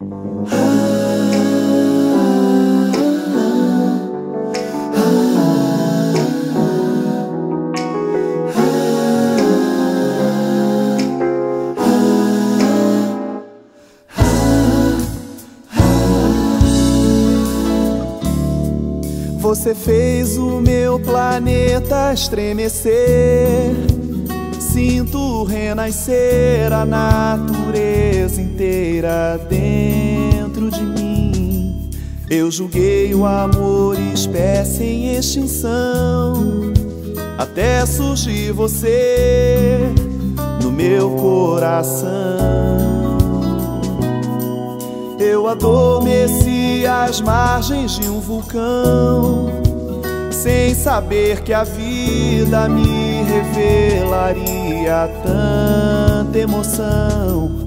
Você fez o meu planeta estremecer. Sinto renascer a natureza dentro de mim. Eu julguei o amor espécie em extinção. Até surgir você no meu coração. Eu adormeci às margens de um vulcão, sem saber que a vida me revelaria tanta emoção.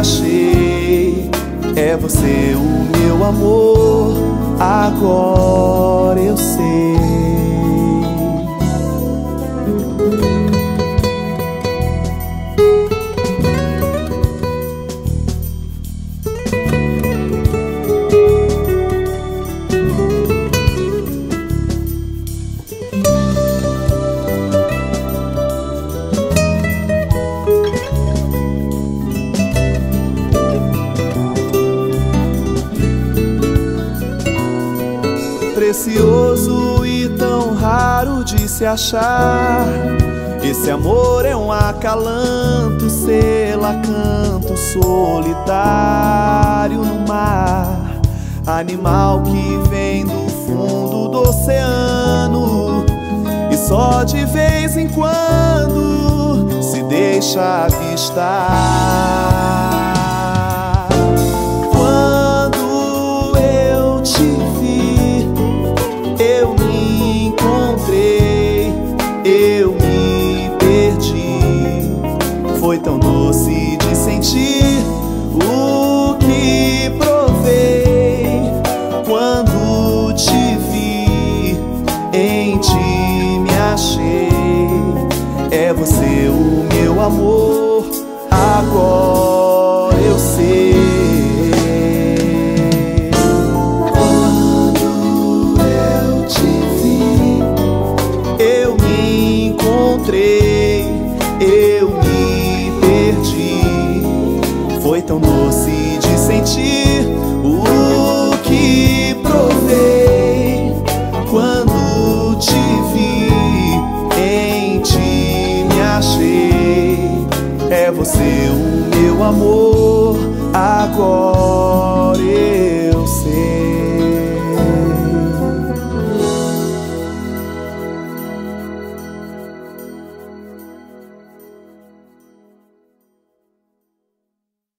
achei. É você o meu amor, agora eu sei. Precioso e tão raro de se achar. Esse amor é um acalanto, selacanto solitário no mar. Animal que vem do fundo do oceano e só de vez em quando se deixa avistar. Amor, agora eu sei. Quando eu te vi, eu me encontrei, É você o meu amor agora.